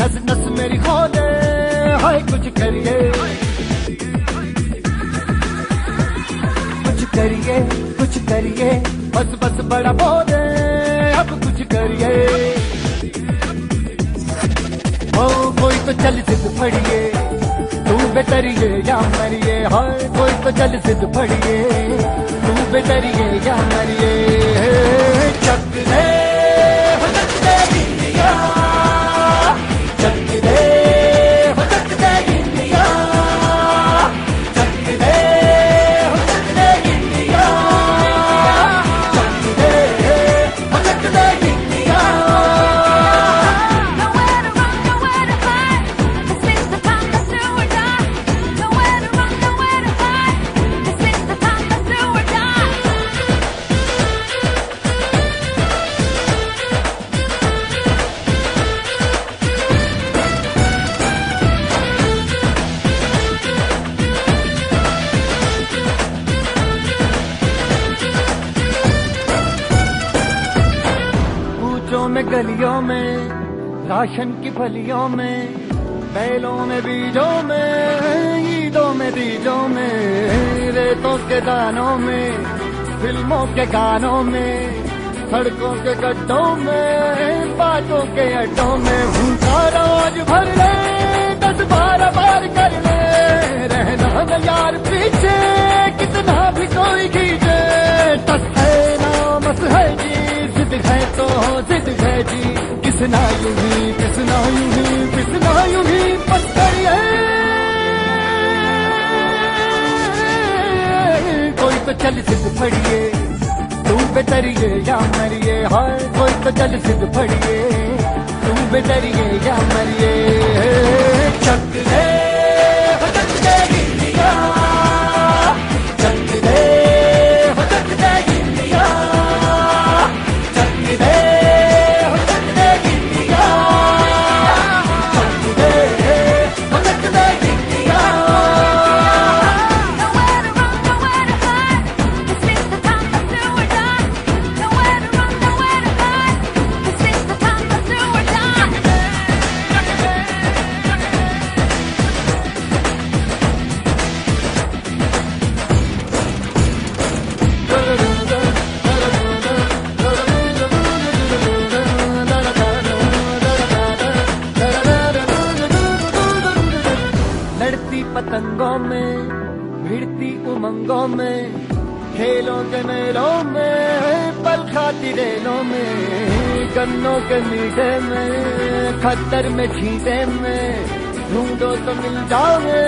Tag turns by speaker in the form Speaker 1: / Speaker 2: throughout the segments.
Speaker 1: नस नस मेरी खोले, हाय, कुछ करिए। कुछ करिए कुछ करिए। बस बस बड़ा बोले, अब कुछ करिए। ओ, कोई तो चल सिद्ध फड़िए, तू बेतरिए या मरिए, हाय, कोई तो चल सिद्ध फड़िए, तू बेतरिए या मरिए। में, गलियों में, राशन की फलियों में, बैलों में, बीजों में, ईदों में, बीजों में, रेतों के दानों में, फ़िल्मों के गानों में, सड़कों के गड्ढों में, बातों के अड्डों में भूखा रोज भर ले दस बारह बार कर ले। तो है जी ही ही ही पत्थर कोई तो चल सिद्ध फड़िए, तू बेतरिए या मरिए, हाय, कोई तो चल सिद्ध फड़िए, तू बेतरिए या मरिए। पतंगों में, भिड़ती उमंगों में, खेलों के मेलों में, पल खाती रेलों में, गन्नों के मीठे में खतर में छीटे में, ढूंढो तो मिल जाओगे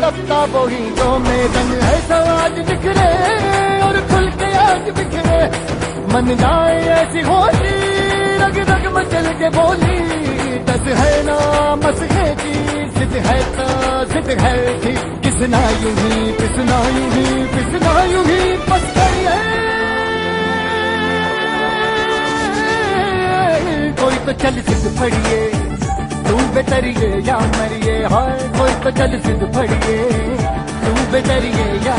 Speaker 1: कप्ता बोहीटों में रंग है समाज बिखरे, और खुल के आज बिखरे, मन जाए ऐसी होली रग रग मचल के बोली। दस है ना मस है जी जिद है तो जिद है थी किसना यूँ ही, किसना यूँ ही, किसना यूँ ही बस गई है कोई तो चल सिद्ध फड़िए, तू बेतरिए या मरिए, हाय, कोई तो चल सिद्ध फड़िए, तू बेतरिए या